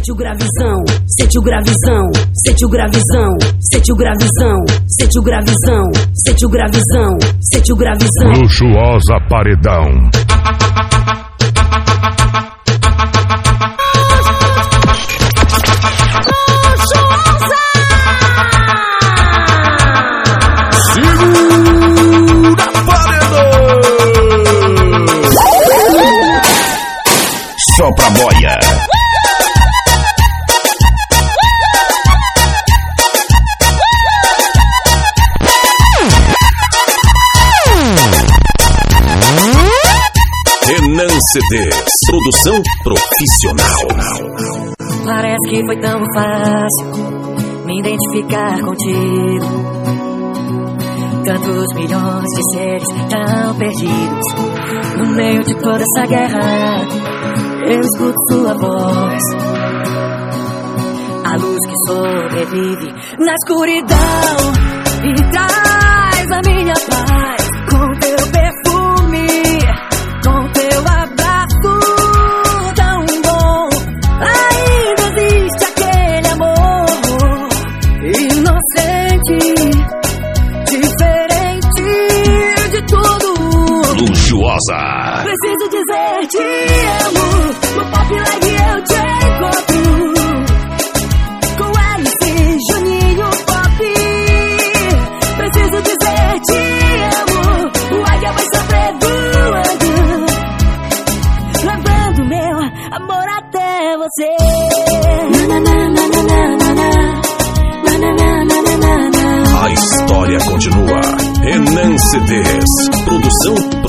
Sente o gravizão, sente o gravizão, sente o gravizão, sente o gravizão, sente o gravizão, sente o gravizão, sente o gravizão. Luxuosa paredão. CDs, produção profissional. Parece que foi tão fácil me identificar contigo. Tantos milhões de seres tão perdidos. No meio de toda essa guerra, eu escuto sua voz. A luz que sobrevive na escuridão e traz a minha CDs, produção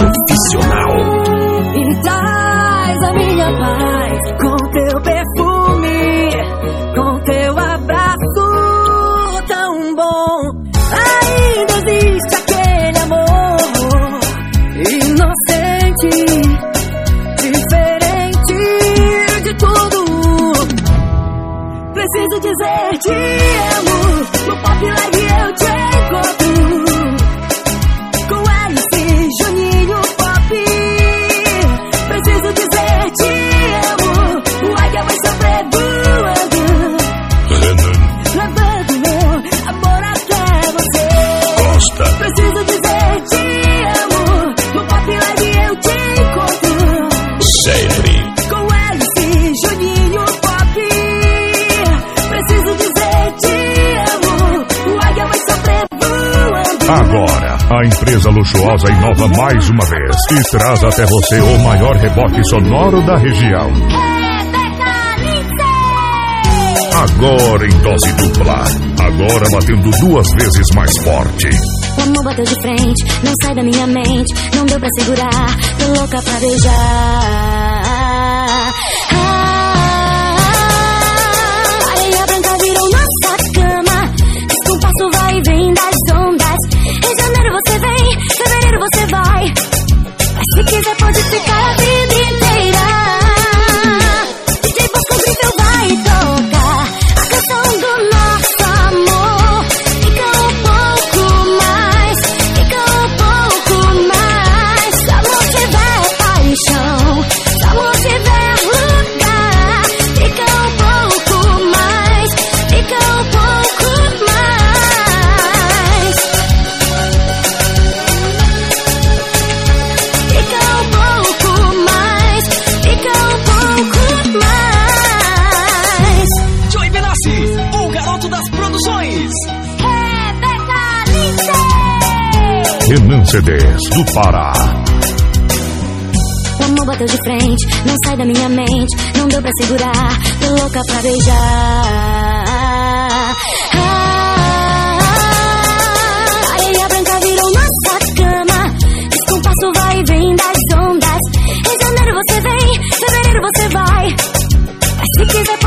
empresa luxuosa inova mais uma vez e traz até você o maior reboque sonoro da região. Agora em dose dupla. Agora batendo duas vezes mais forte. O amor bateu de frente, não sai da minha mente. Não deu pra segurar, tô louca pra beijar. Quiser CDs do Pará. O amor bateu de frente, não sai da minha mente. Não deu pra segurar, tô louca pra beijar. Ah, areia branca virou nossa cama. Descompasso vai e vem das ondas. Em janeiro você vem, fevereiro você vai. Mas se quiser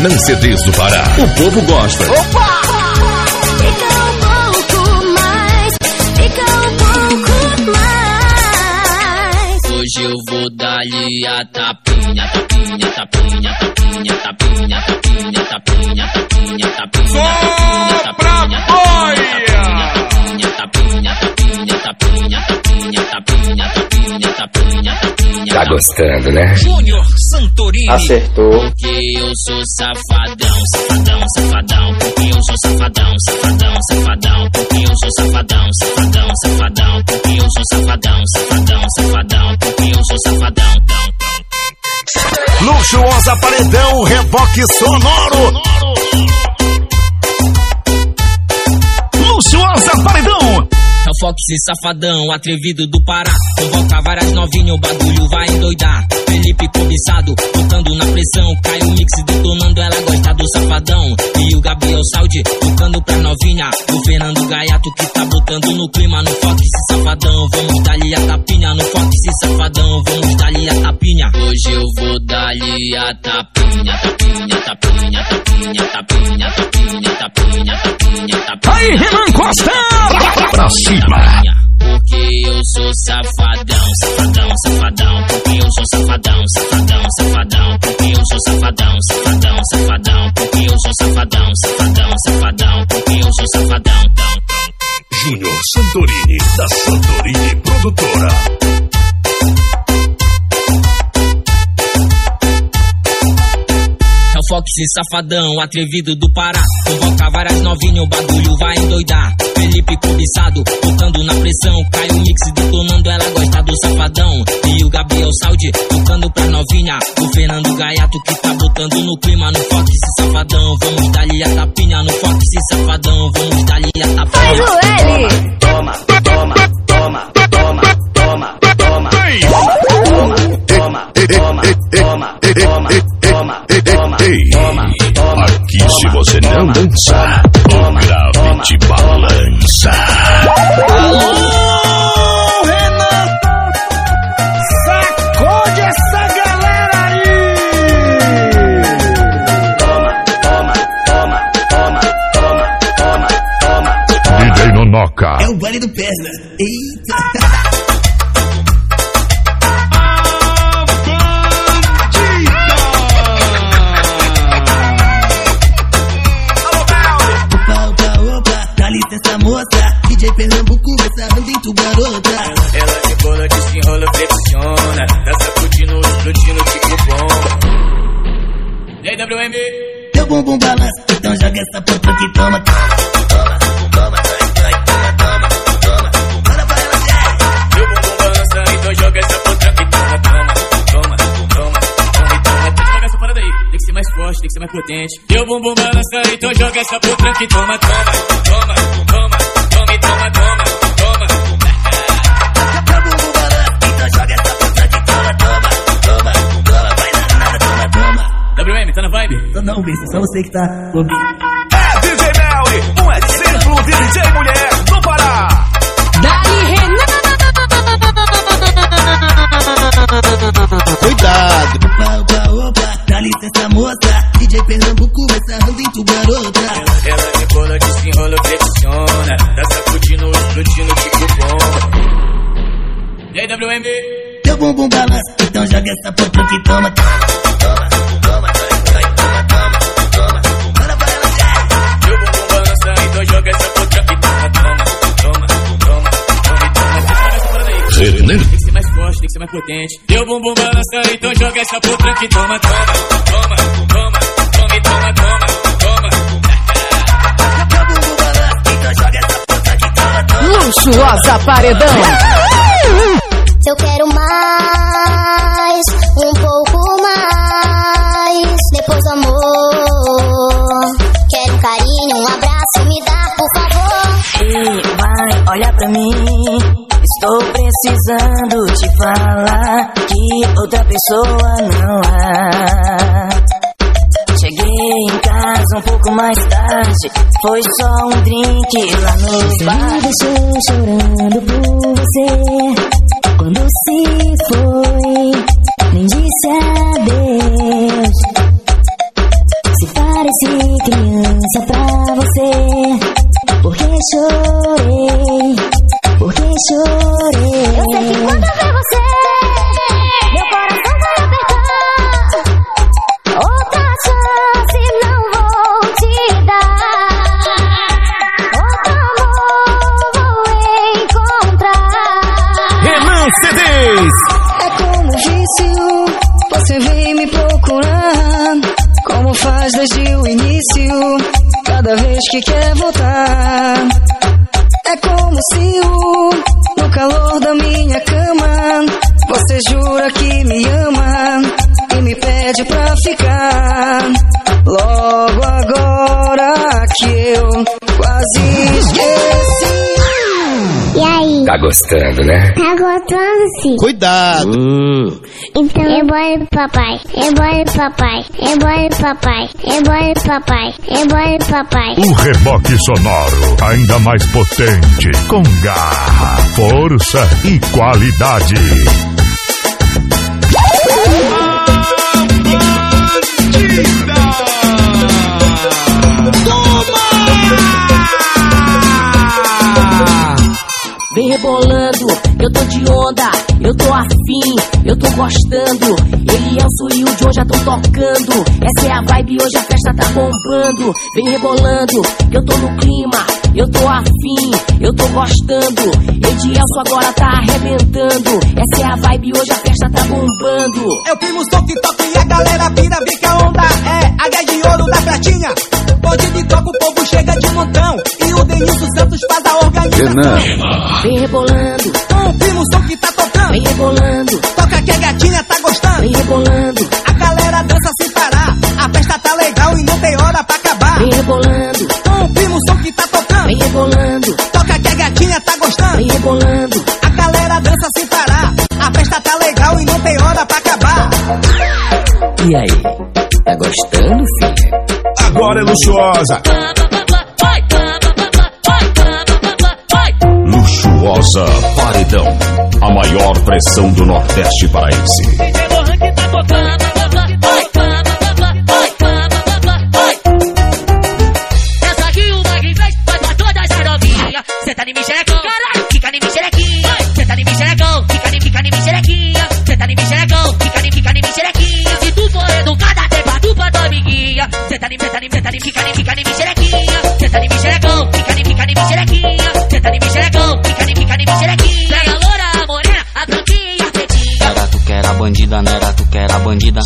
Renan CDs do Pará. O povo gosta. Fica um pouco mais, fica um pouco mais. Hoje eu vou dar-lhe a tapinha, tapinha, tapinha, tapinha, tapinha, tapinha, tapinha, tapinha, tapinha, Só pra boia! tapinha, tapinha, tapinha, tapinha, tapinha, tapinha, tapinha, tapinha, tapinha. Tá gostando, né? Júnior Acertou. Porque eu sou safadão, safadão, safadão. Porque eu sou safadão, safadão, safadão. Porque eu sou safadão, safadão, safadão. Porque eu sou safadão, safadão, safadão. Porque eu sou safadão, tão, tão. Luxuosa Paredão, reboque sonoro. É safadão, atrevido do Pará. Convoca várias novinhas, o bagulho vai endoidar. Felipe cobiçado, tocando na pressão. Cai o mix detonando, ela gosta do safadão. E o Gabriel Saudi, tocando pra novinha. O Fernando Gaiato que tá botando no clima no Fox safadão. Vamos dar-lhe a tapinha no Fox safadão. Vamos dar-lhe a tapinha. Hoje eu vou dar-lhe a tapinha, tapinha, tapinha, tapinha, tapinha, tapinha, tapinha, tapinha, tapinha. Aí, Renan. Pra cima. Porque eu sou safadão, safadão, safadão. Porque eu sou safadão, safadão, safadão. Porque eu sou safadão, safadão. O Fox safadão, atrevido do Pará. Convoca várias novinhas, o bagulho vai endoidar. Felipe cobiçado, tocando na pressão. Cai o mix detonando, ela gosta do safadão. E o Gabriel Saudi, tocando pra novinha. O Fernando Gaiato que tá botando no clima no Fox safadão. Vamos dar-lhe a tapinha no Fox safadão. Vamos dar-lhe a tapinha. Joelho, Toma, toma, toma, Ei, toma, toma. aqui se você não dançar, o grave te balança. Alô, Renan. Sacode essa galera aí. Toma, toma, toma, toma, toma, toma, toma. DJ Nonoca. É o baile do Pesna. Eita. Que ser mais forte, tem que ser mais potente. Meu bumbum balança, então joga essa puta que toma, toma, toma, toma, toma e toma, toma, toma. Teu bumbum balança, então joga essa porra que toma Toma, toma, toma, vai danada, toma, toma WM, tá na vibe? Tô não, besta, só você que tá ouvindo mais potente. Meu bumbum balança, então joga essa puta que toma, toma, toma, toma, toma toma, toma, toma. Teu bumbum balança, então joga essa porra que toma Toma, Luxuosa Paredão. Precisando te falar que outra pessoa não há. Cheguei em casa um pouco mais tarde. Foi só um drink lá no bar. Me deixou chorando por você. Quando se foi, nem disse adeus. Se lembrança pra você. Porque chorei, porque chorei. Eu sei que quando eu ver você, meu coração vai apertar. Outra chance não vou te dar. Outro amor vou encontrar. Renan CDs. É como vício, você vem me procurar. Como faz desde o início, cada vez que quer voltar. É como se o, no calor da minha cama, você jura que me ama e me pede pra ficar. Logo agora que eu quase esqueci. E? Tá gostando, né? Tá gostando sim. Cuidado. Hum. Então é bora pro papai, é bora pro papai, é bora pro papai, é bora pro papai, é bora pro papai. O reboque sonoro, ainda mais potente, com garra, força e qualidade. Vem rebolando, eu tô de onda, eu tô afim, eu tô gostando. Elielso e o Joe já tão tocando. Essa é a vibe, hoje a festa tá bombando. Vem rebolando, eu tô no clima, eu tô afim, eu tô gostando. Edielso agora tá arrebentando. Essa é a vibe, hoje a festa tá bombando. É o primo som que toca e a galera que a onda é a gás de ouro da pratinha. Hoje de toca o povo chega de montão organização. Vem rebolando, O primo som que tá tocando, vem rebolando, toca que a gatinha tá gostando. vem rebolando, A galera dança sem parar, a festa tá legal e não tem hora pra acabar. vem rebolando, O primo som que tá tocando, vem rebolando, toca que a gatinha tá gostando. vem rebolando. A galera dança sem parar, a festa tá legal e não tem hora pra acabar. E aí? Tá gostando, filha? Agora é luxuosa. Luxuosa Paredão. A maior pressão do Nordeste paraense.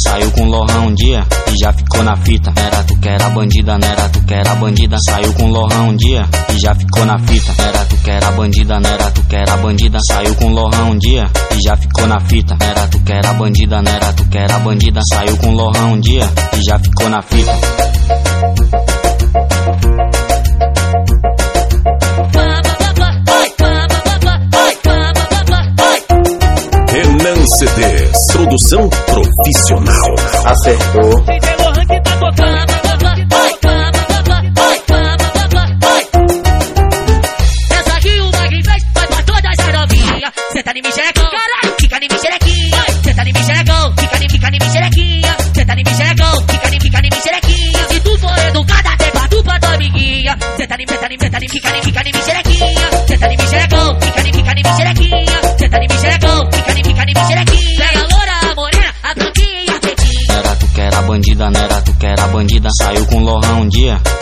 Saiu com Lohan um dia e já ficou na fita. Era tu que era bandida, não era tu que era bandida. Saiu com Lohan um dia e já ficou na fita. Era tu que era bandida, não era tu que era bandida. Saiu com Lohan um dia e já ficou na fita. Era tu que era bandida, não era tu que era bandida. Saiu com Lohan um dia e já ficou na fita. Renan CDs. Produção profissional. Acertou.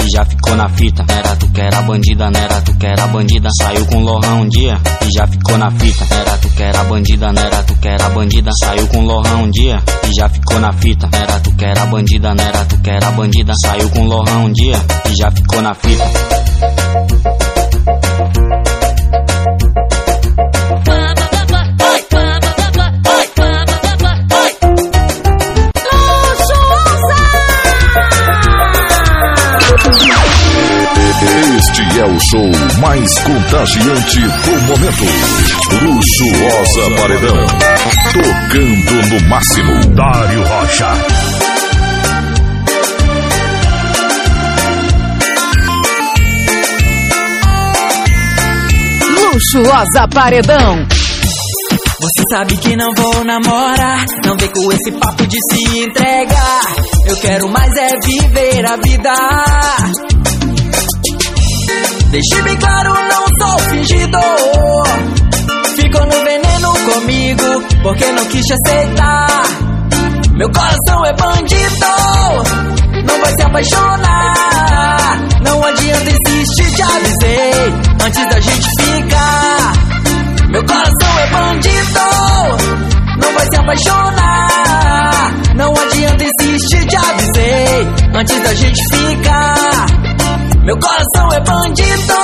E já ficou na fita. Era tu que era bandida, não era tu que era bandida. Saiu com Lohan um dia e já ficou na fita. Era tu que era bandida, não era tu que era bandida. Saiu com Lohan um dia e já ficou na fita. Era tu que era bandida, não era tu que era bandida. Saiu com Lohan um dia e já ficou na fita. O show mais contagiante do momento. Luxuosa Paredão. Tocando no máximo. Dário Rocha. Luxuosa Paredão. Você sabe que não vou namorar. Não vem com esse papo de se entregar. Eu quero mais é viver a vida. Deixe bem claro, não sou fingidor. Ficou no veneno comigo, porque não quis te aceitar. Meu coração é bandido, não vai se apaixonar. Não adianta insistir, te avisei, antes da gente ficar. Meu coração é bandido, não vai se apaixonar. Não adianta insistir, te avisei, antes da gente ficar. Meu coração é bandido,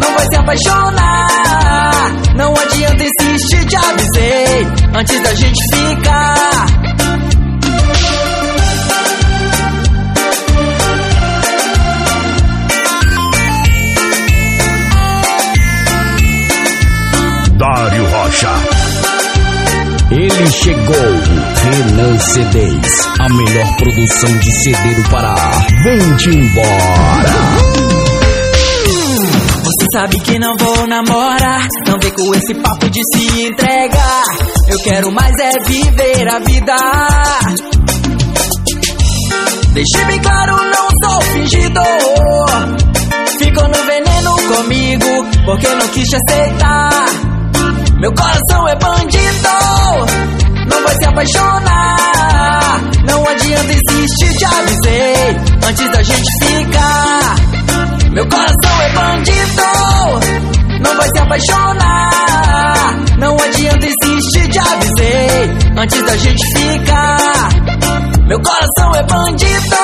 não vai se apaixonar. Não adianta insistir, te avisei, antes da gente ficar. Chegou, Renan CDs, a melhor produção de CD do Pará. Vem-te embora. Você sabe que não vou namorar, não vem com esse papo de se entregar. Eu quero mais é viver a vida. Deixei bem claro, não sou fingidor. Ficou no veneno comigo, porque não quis te aceitar. Meu coração é bandido, não vai se apaixonar. Não adianta insistir, te avisei, antes da gente ficar. Meu coração é bandido, não vai se apaixonar. Não adianta insistir, te avisei, antes da gente ficar. Meu coração é bandido,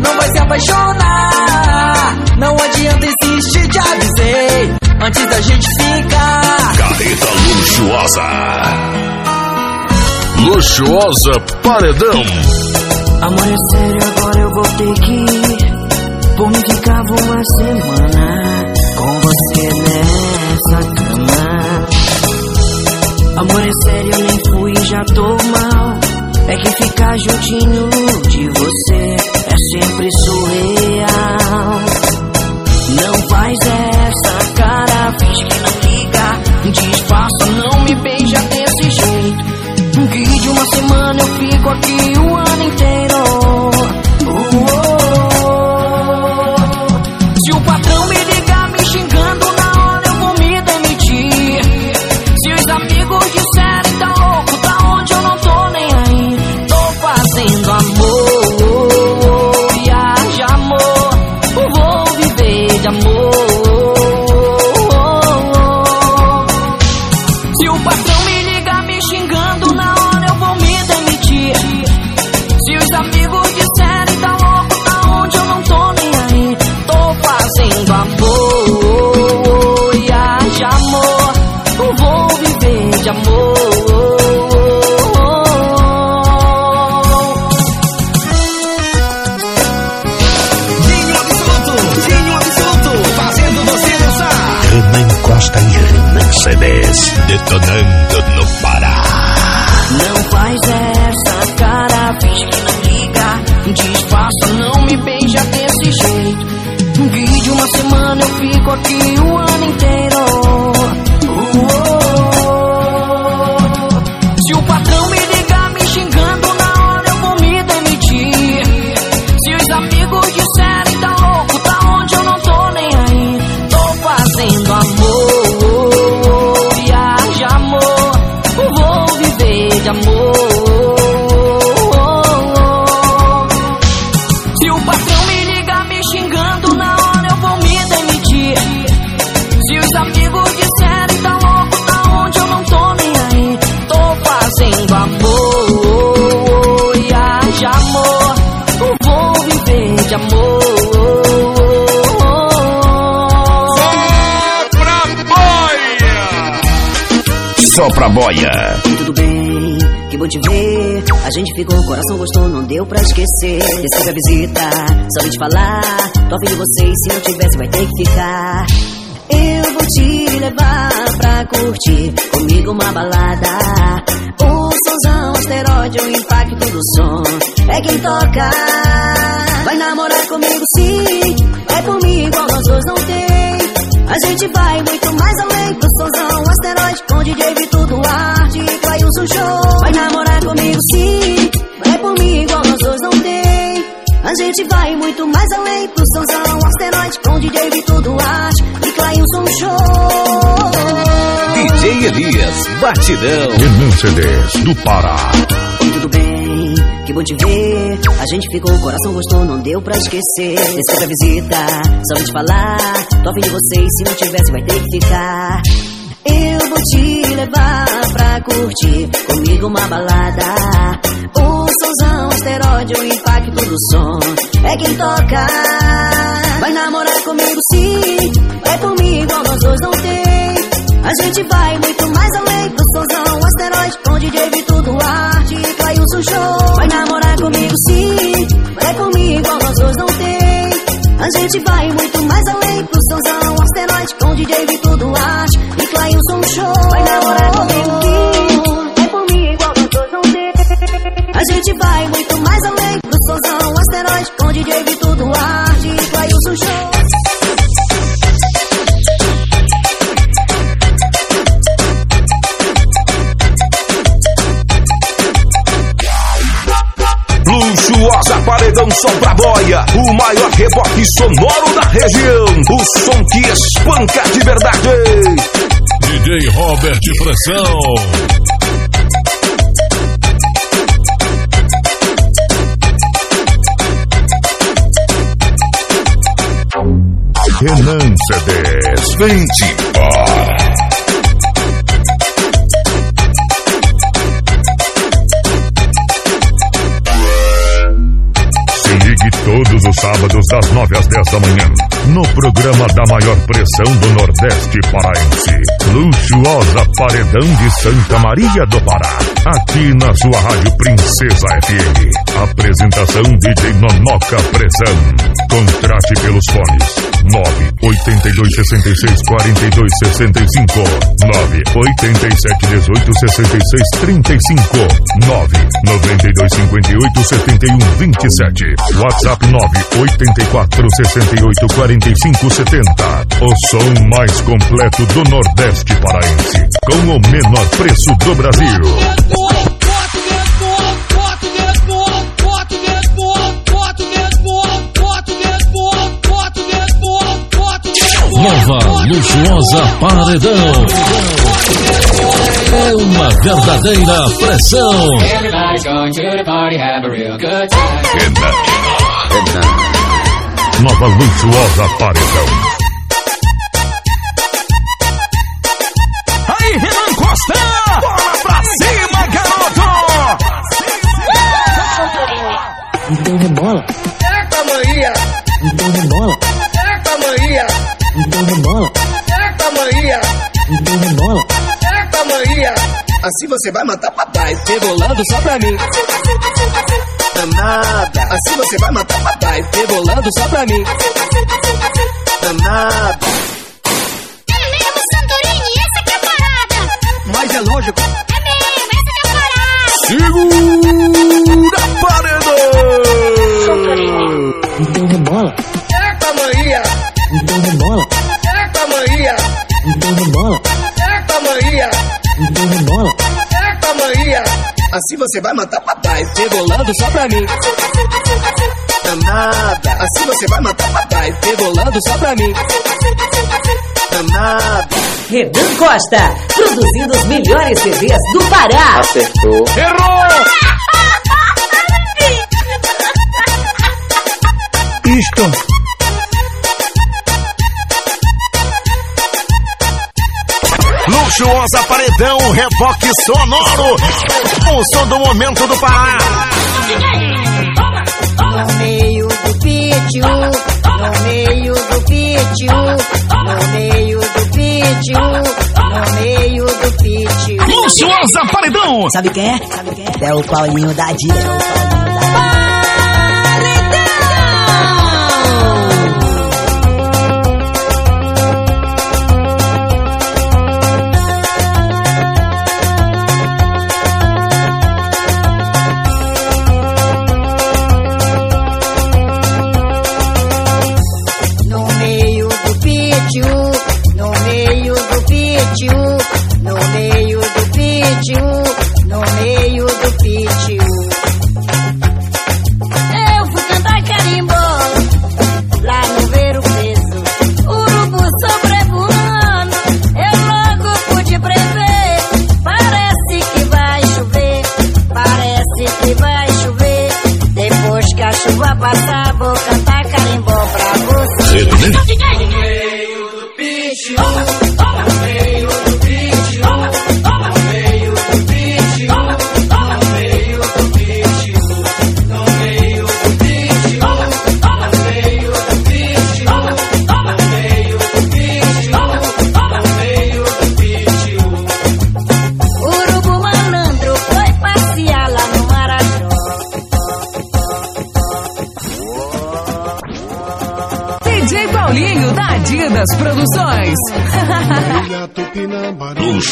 não vai se apaixonar. Não adianta insistir, te avisei, antes da gente ficar. Carreta luxuosa. Luxuosa Paredão. Amor, é sério, agora eu vou ter que ir. Por mim ficava uma semana com você nessa cama. Amor, é sério, eu nem fui e já tô mal. É que ficar juntinho de você é sempre surreal. Não faz essa eu Detonando Só pra boia. Tudo bem, que bom te ver. A gente ficou, o coração gostou, não deu pra esquecer. Recebe a visita, só vim te falar. Tô afim de você se não tivesse vai ter que ficar. Eu vou te levar pra curtir comigo uma balada. O somzão, asteroide, o impacto do som é quem toca. Vai namorar comigo sim, é igual nós dois não tem. A gente vai muito mais além do somzão, asteroide com DJ Vitor Duarte e Clailson Show. Vai namorar comigo sim, é por mim igual nós A gente vai muito mais além pro somzão asteroide com DJ Vitor Duarte e Clailson Show. DJ Elias, batidão. Renan CDs do Pará. Oi, tudo bem? Que bom te ver. A gente ficou, o coração gostou, não deu pra esquecer. Esse a visita, só vou te falar. Tô afim de vocês, se não tivesse, vai ter que ficar. Eu vou te levar pra curtir comigo uma balada. O somzão, asteroide, o impacto do som é quem toca. Vai namorar comigo sim, é comigo, nós dois não tem. A gente vai muito mais além do somzão, asteroide com DJ Vitor Duarte e Vai namorar comigo sim, é comigo, nós dois não tem. A gente vai muito mais além do somzão, asteroide com DJ Vitor Duarte e Clailson Show. Vai namorar comigo sim, é comigo, nós dois não tem. A gente vai muito mais além do somzão, asteroide com DJ Vitor Duarte e Clailson Show. Luxuosa Paredão Som pra Boia, o maior reboque sonoro da região. O som que espanca de verdade. DJ Robert Pressão. Renan CDs, vem-te embora. Se todos os sábados das 9 às 10 da manhã no programa da maior pressão do Nordeste paraense. Luxuosa Paredão de Santa Maria do Pará. Aqui na sua rádio Princesa FM. Apresentação DJ Nonoca Pressão. Contrate pelos fones. 982 66 42 65 987 18 66 35 9 92 58 71 27 WhatsApp 984 68 45 70 O som mais completo do Nordeste paraense. Com o menor preço do Brasil. Nova Luxuosa Paredão. É uma verdadeira pressão. Nova Luxuosa Paredão. Aí, Renan Costa! Bola pra cima, garoto! Então rebola, Maria! então. Eita, Maria! Assim você vai matar papai. Rebolando só pra mim. Danada. Assim você vai matar papai. Rebolando só pra mim. Danada. É mesmo, Santorini, essa que é a parada. Mas é lógico. É mesmo, essa que é a parada. Assim você vai matar papai. Rebolando só pra mim. Danada. Assim você vai matar papai. Rebolando só pra mim. Danada. Renan Costa, produzindo os melhores CDs do Pará. Acertou. Errou! Isto. Luxuosa Paredão, reboque sonoro. O som do momento do Pará. No meio do pítio, no meio do pítio, no meio do pítio, no meio do pítio. Luxuosa Paredão. Sabe quem é? Sabe quem é? É o Paulinho da Dia.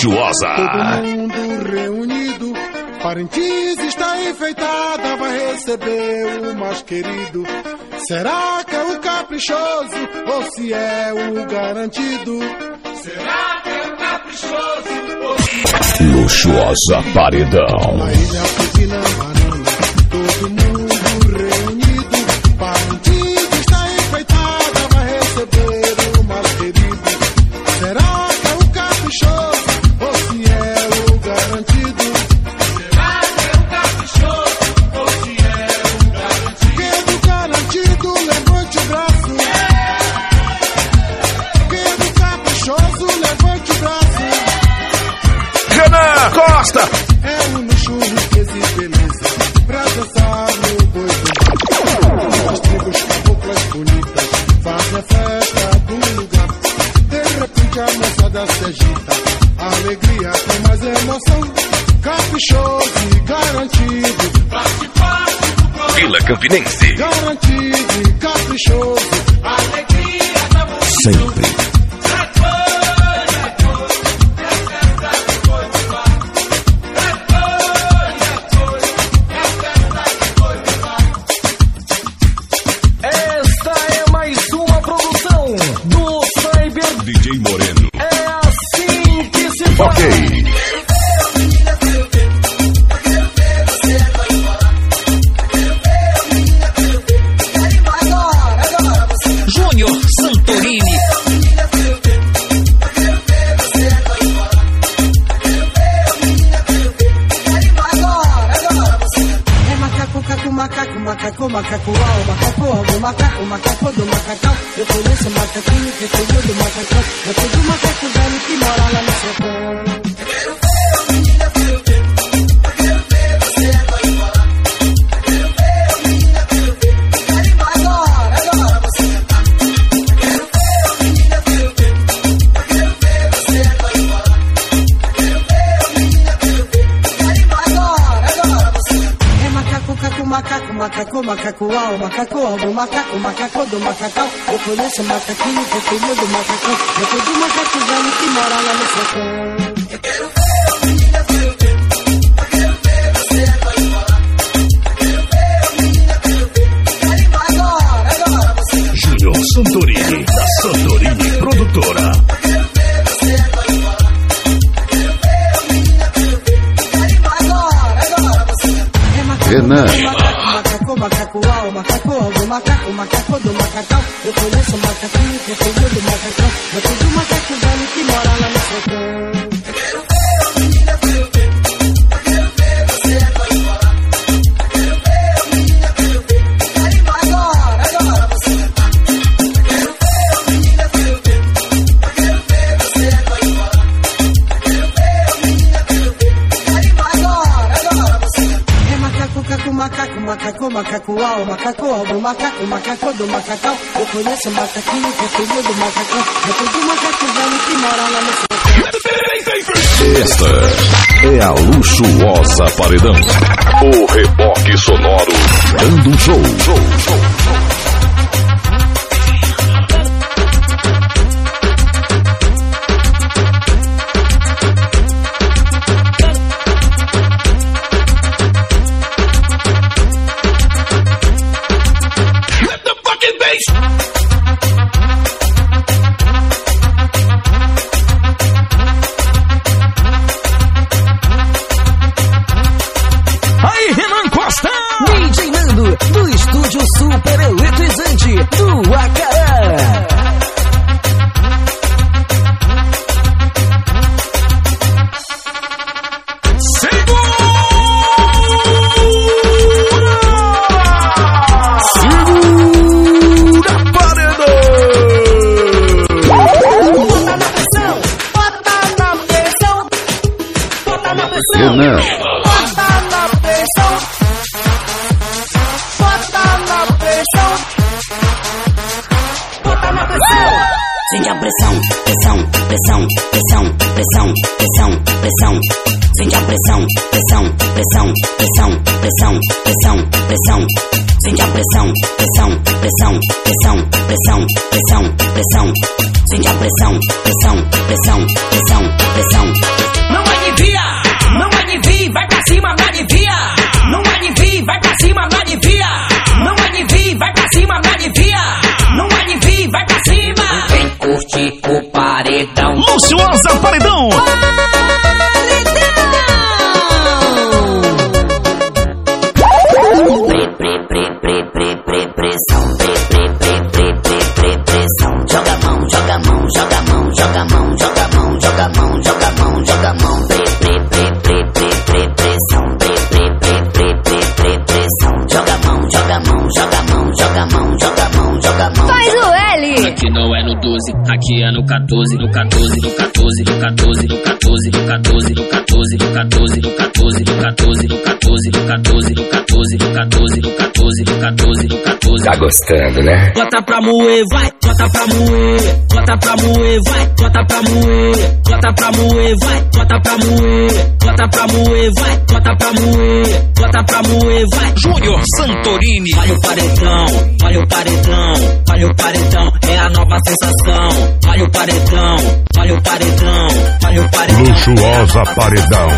Luxuosa. Todo mundo reunido. Parintins está enfeitada, vai receber o mais querido. Será que é o caprichoso ou se é o garantido? Será que é o caprichoso ou se é Luxuosa Paredão. Na ilha Costa. É um luxo, riqueza e beleza Pra dançar no boi do As tribos caboclas bonitas Fazem a festa do lugar De repente a moçada se agita A alegria tem mais emoção Caprichoso e garantido Vila Campinense. Garantido e caprichoso Alegria da Sempre. Do macacão. Eu conheço macaquinho que cuidou do macacão. Eu sou do macaco velho que mora lá no sertão. Macaco, macaco do macacão. Eu conheço o macaquinho que cuidou do macacão. Eu sou do macaco velho que mora lá no. Esta é a luxuosa paredão. O reboque sonoro dando um show. show, show, show. 放一首舞。Aqui não é no 12, aqui é no 14, no 14, no 14, no 14, no 14, no 14, no 14, no 14, no 14, no 14, no 14, no 14, no 14, no 14, no 14, no 14, no 14. Tá gostando, né? Bota pra moer, vai, bota pra moer, bota pra moer, vai, bota pra moer, bota pra moer, vai, bota pra moer, bota pra moer, vai, bota pra moer, bota pra moer, vai. Júnior Santorini. Olha o paredão, olha o paredão, olha o paredão, é a nova sensação. Olha o paredão, olha o paredão, olha o paredão. Luxuosa Paredão,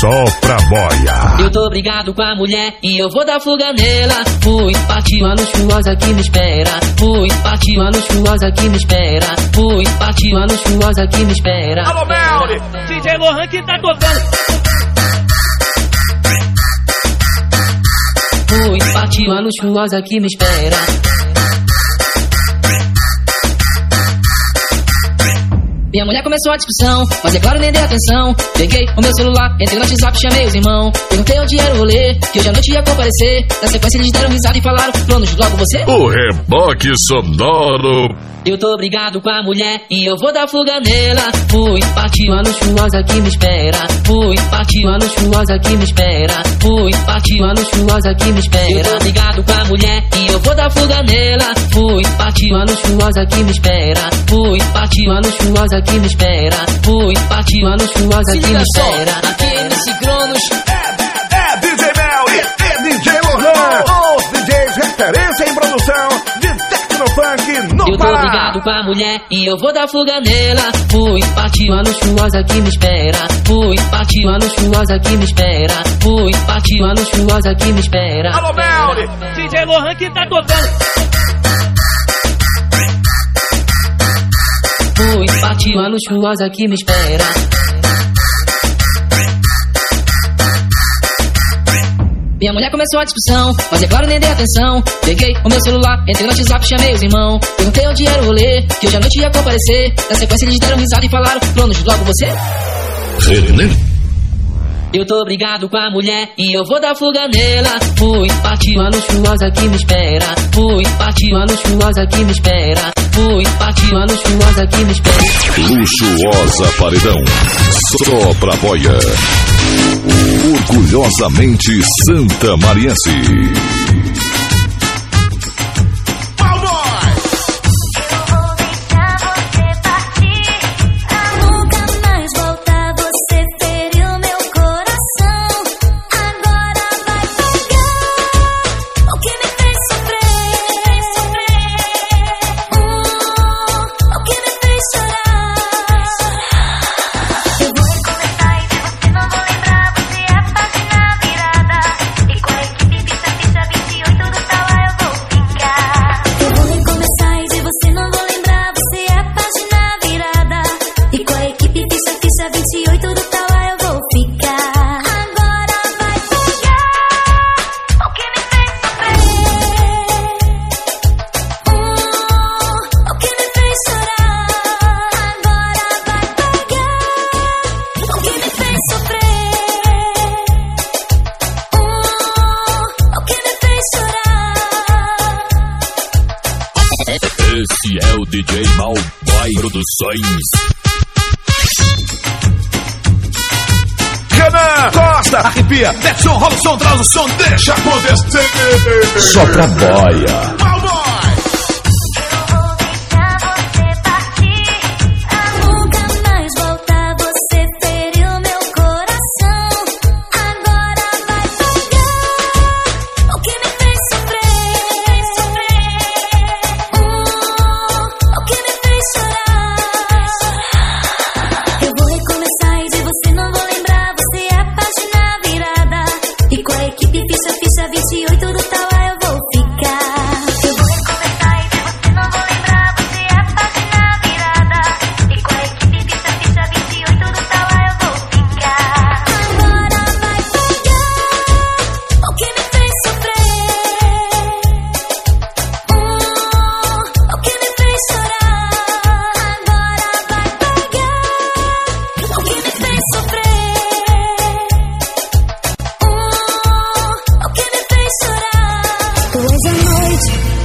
só pra boia. Eu tô brigado com a mulher e eu vou dar fuga nela. Fui, partiu a luxuosa que me espera. Fui, partiu a luxuosa que me espera. Fui, partiu a luxuosa que me espera. Alô, Melly. DJ Lohan que tá tocando. Fui, partiu a luxuosa que me espera. Minha mulher começou a discussão, mas é claro, nem dei atenção. Peguei o meu celular, entrei no WhatsApp, chamei os irmãos. Perguntei onde era o rolê, que hoje à noite ia comparecer. Na sequência eles deram risada e falaram: Planos, logo você? O reboque sonoro. Eu tô brigado com a mulher e eu vou dar fuga nela. Fui, partiu a luxuosa que me espera. Fui, partiu a luxuosa que me espera. Fui, partiu a luxuosa que me espera. Eu tô brigado com a mulher e eu vou dar fuga nela. Fui, partiu a luxuosa que me espera. Fui, partiu a luxuosa que me espera. Fui, partiu a luxuosa que me espera. Aqui MC Cronos. Eu tô brigado com a mulher e eu vou dar fuga nela. Fui, partiu a luxuosa que me espera. Fui, partiu a luxuosa que me espera. Fui, partiu a luxuosa que me espera. Alô, Melly. DJ Lohan que tá tocando. Fui, partiu a luxuosa que me espera. Minha mulher começou a discussão, mas é claro, nem dei atenção. Peguei o meu celular, entrei no WhatsApp, chamei os irmãos. Perguntei onde era o rolê, que hoje à noite ia comparecer. Na sequência eles deram risada e falaram: Planos, logo você? René. Eu tô brigado com a mulher e eu vou dar fuga nela. Fui, partiu a luxuosa que me espera. Fui, partiu a luxuosa que me espera. Fui, partiu a luxuosa que me espera. Luxuosa Paredão. Só pra boia. Orgulhosamente Santa Mariense. Deixa acontecer. Só pra boia.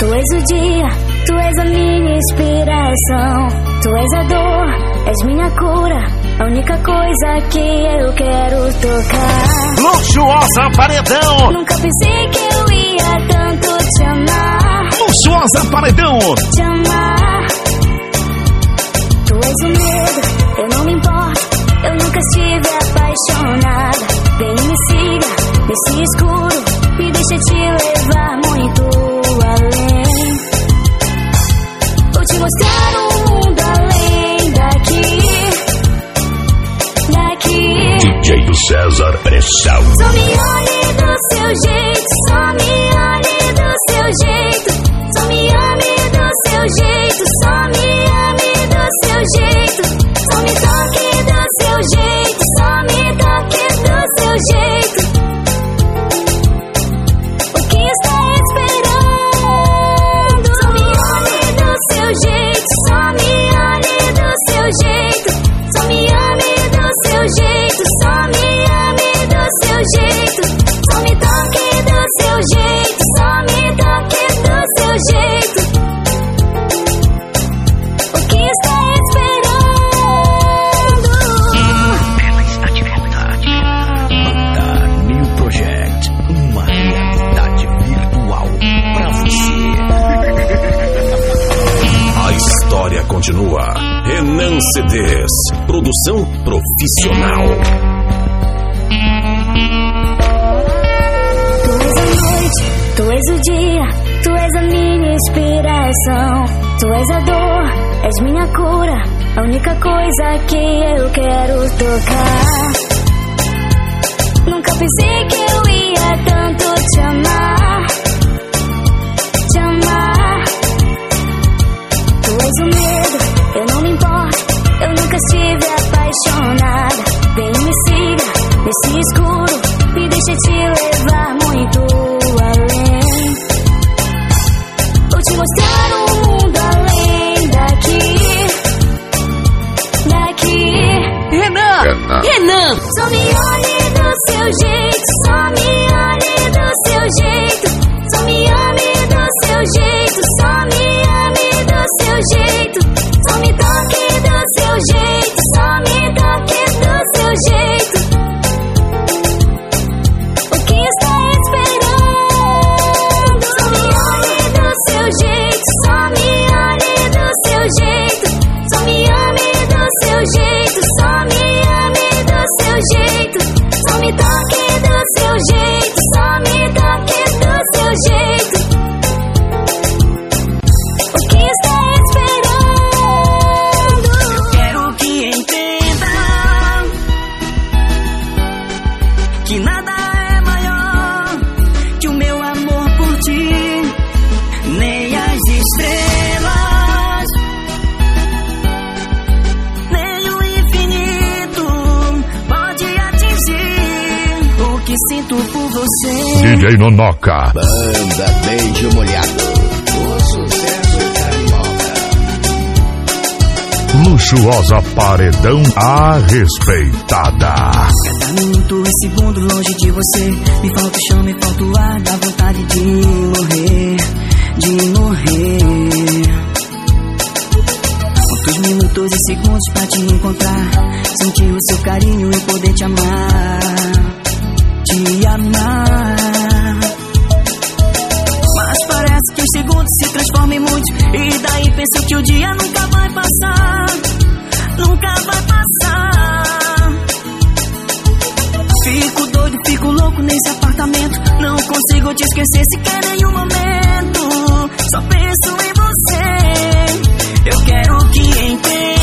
O dia, tu és a minha inspiração. Tu és a dor, és minha cura. A única coisa que eu quero tocar. Luxuosa Paredão. Nunca pensei que eu ia tanto te amar. Luxuosa Paredão. Te amar. Tu és o medo, eu não me importo. Eu nunca estive apaixonada. Vem me siga nesse escuro. Me deixa te levar muito César Pressão. Profissional. Tu és a noite, tu és o dia, tu és a minha inspiração. Tu és a dor, és minha cura, a única coisa que eu quero tocar. Nunca pensei que eu ia tanto te amar. Te amar. Tu és o medo, eu não me importo. Eu nunca estive apaixonada. Nesse escuro, me deixa te levar muito além. Vou te mostrar um mundo além daqui. Daqui. Renan! Renan! Só me Nonoca. Banda Beijo Molhado. O sucesso carioca. Luxuosa Paredão a respeitada. Cada minuto e segundo longe de você Me falta o chão, me falta o ar Dá vontade de morrer De morrer Quantos minutos e segundos pra te encontrar Sentir o seu carinho e poder te amar Te amar se transformam em muitos E daí penso que o dia nunca vai passar Nunca vai passar Fico doido, fico louco nesse apartamento. Não consigo te esquecer sequer em nenhum momento. Só penso em você. Eu quero que entenda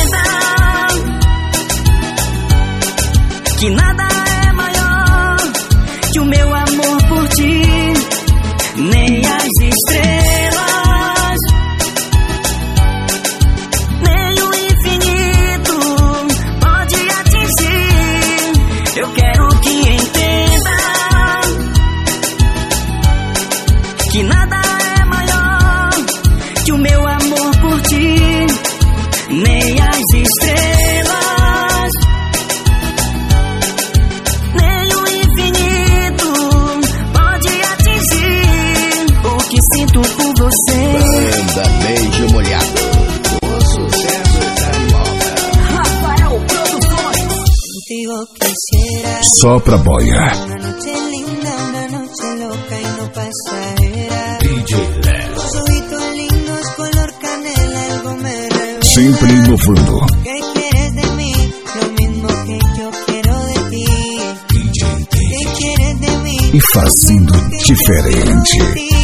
ti. ¿Qué quieres de mí? E fazendo diferente.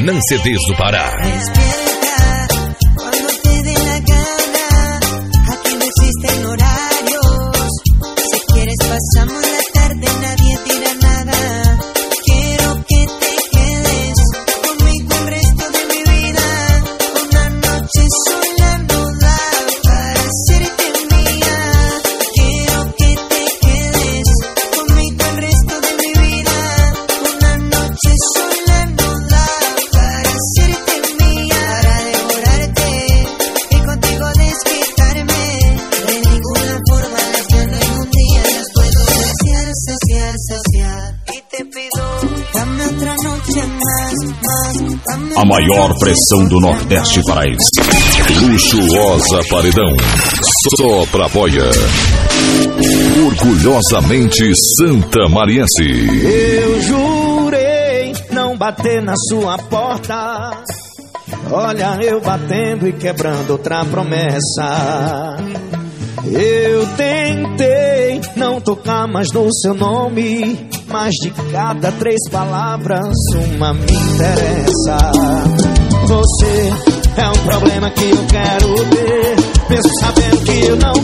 Renan CDs do Pará. Maior pressão do Nordeste paraense. Luxuosa Paredão. Sopra boia. Orgulhosamente Santa Mariense. Eu jurei não bater na sua porta. Olha, eu batendo e quebrando outra promessa. Eu tentei não tocar mais no seu nome, mas de cada três palavras uma me interessa. Você é um problema que eu quero ter, mesmo sabendo que eu não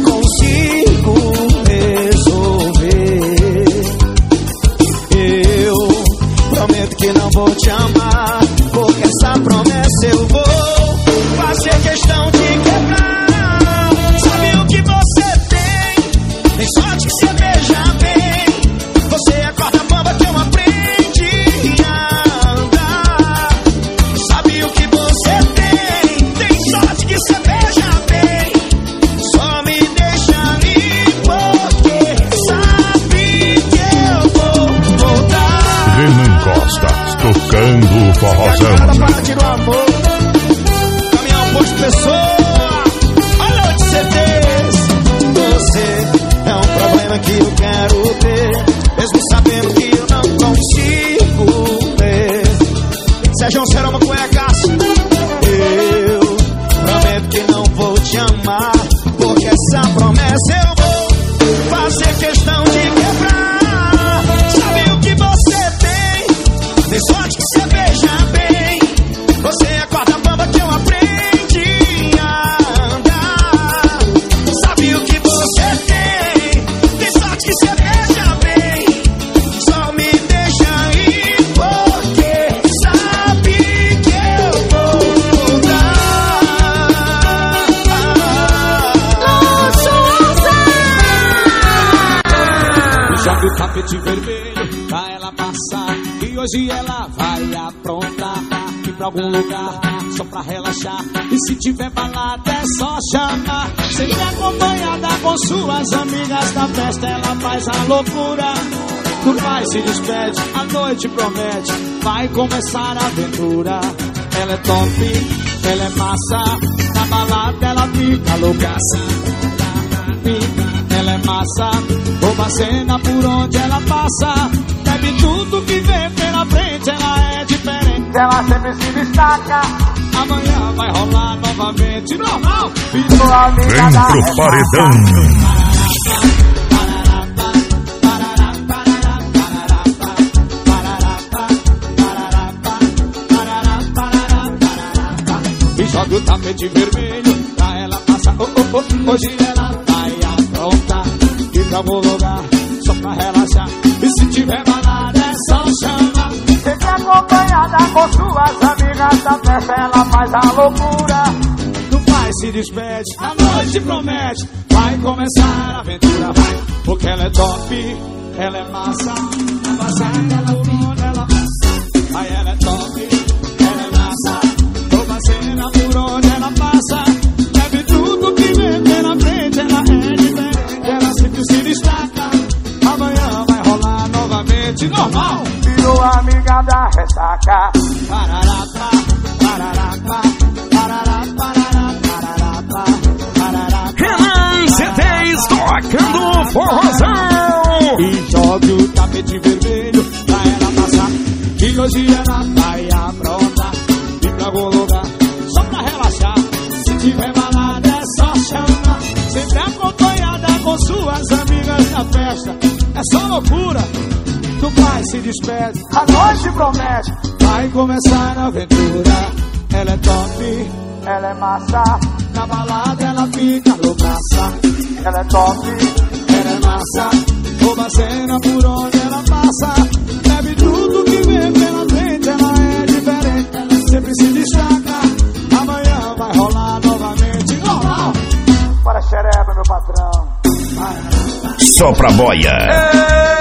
da festa, ela faz a loucura. O pai se despede, a noite promete. Vai começar a aventura. Ela é top, ela é massa. Na balada ela fica loucaça. Ela é massa, rouba a cena por onde ela passa. Bebe tudo que vê pela frente, ela é diferente, ela sempre se destaca. Amanhã vai rolar novamente, normal. Vem pro paredão. E joga o tapete vermelho pra ela passar. Oh, oh, oh. Hoje ela vai aprontar. Pra algum lugar só pra relaxar. E se tiver balada é só chamar. Sempre acompanhada com suas amigas da festa, ela faz a loucura. Do pai se despede, a noite promete. Vai começar a aventura, vai. Porque ela é top, ela é massa. A passada, ela por Virou amiga da ressaca. Pararapá, pararapá, parará, parará, pararapá, parará. Renan CDs tocando forrozão. E jogue o tapete vermelho pra ela passar. Que hoje ela vai aprontar. E pra algum lugar só pra relaxar. Se tiver balada é só chamar. Sempre acompanhada com suas amigas na festa. É só loucura. Do pai se despede, a noite promete. Vai começar a aventura. Ela é top, ela é massa. Na balada ela fica loucaça. Ela é top, ela é massa. Rouba cena por onde ela passa. Bebe tudo que vê pela frente. Ela é diferente, ela sempre se destaca. Amanhã vai rolar novamente. Normal. Para xereba, meu patrão. Só pra boia.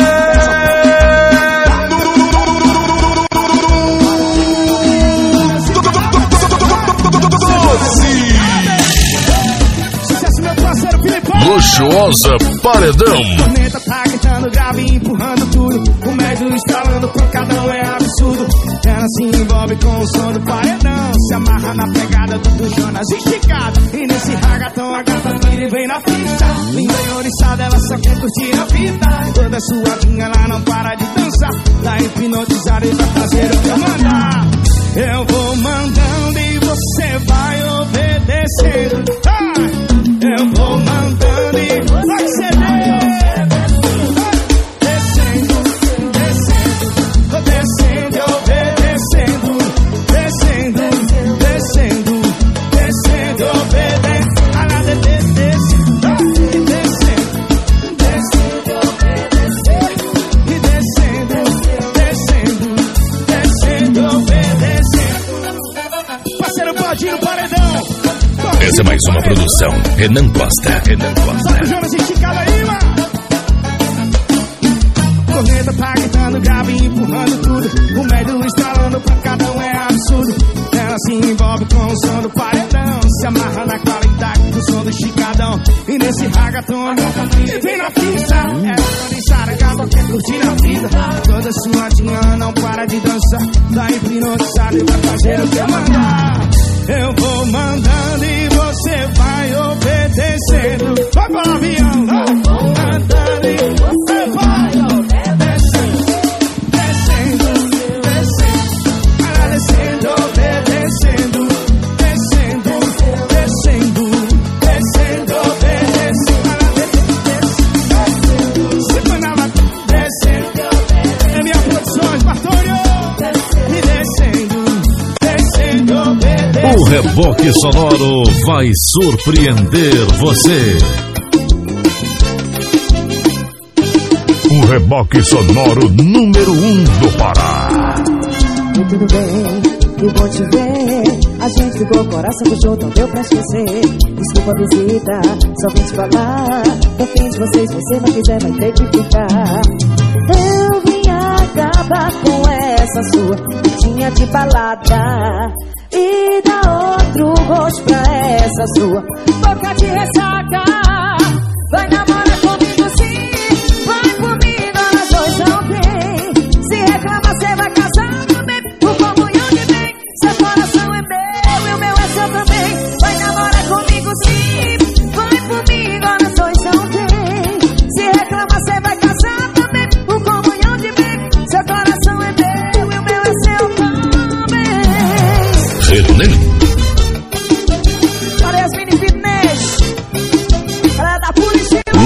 Luxuosa Paredão. Tormenta tá gritando grave, empurrando tudo. O médio estralando, pancadão é absurdo. Ela se envolve com o som do paredão. Se amarra na pegada do, Jonas esticado. E nesse ragatão a gata vira e vem na pista. Linda e oriçada, ela só quer curtir a vida. Toda suadinha, ela não para de dançar. Tá hipnotizada e vai fazer o que eu mandar. Eu vou mandando e você vai obedecendo. Ah! Eu vou mandando e vai ceder. Renan Costa. Renan Costa. Sabe o Jonas esticado aí, mano? Corneta tá gritando, grave empurrando tudo. O médio estralando, pancadão é absurdo. Ela se envolve com o som do paredão. Se amarra na qualidade do som do esticadão. E nesse gata vem na pista. Ela deixada, acaba quer curtir a vida. Toda suadinha, não para de dançar. Tá hipnotizada e vai fazer o que mandar. Eu vou mandando e você vai obedecendo. Vai para o avião. Eu vou mandando e você vai reboque sonoro vai surpreender você. O reboque sonoro número um do Pará. E tudo bem, que bom te ver. A gente ficou coração puxou, não deu pra esquecer. Desculpa a visita, só vim te falar. Fim de vocês, você não quiser, vai ter que ficar. Eu vim acabar com essa sua vidinha de balada. E dar outro gosto pra essa sua boca de ressaca. Vai namorar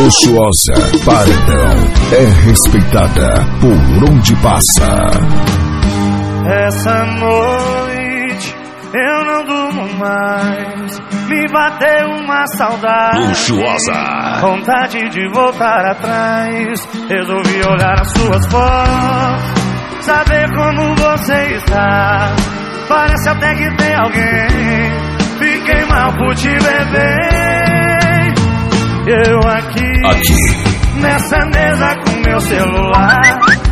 Luxuosa Paredão é respeitada por onde passa. Essa noite eu não durmo mais. Me bateu uma saudade. Luxuosa. Vontade de voltar atrás. Resolvi olhar as suas fotos. Saber como você está. Parece até que tem alguém. Fiquei mal por te beber. Eu aqui, Aqui. nessa mesa com meu celular.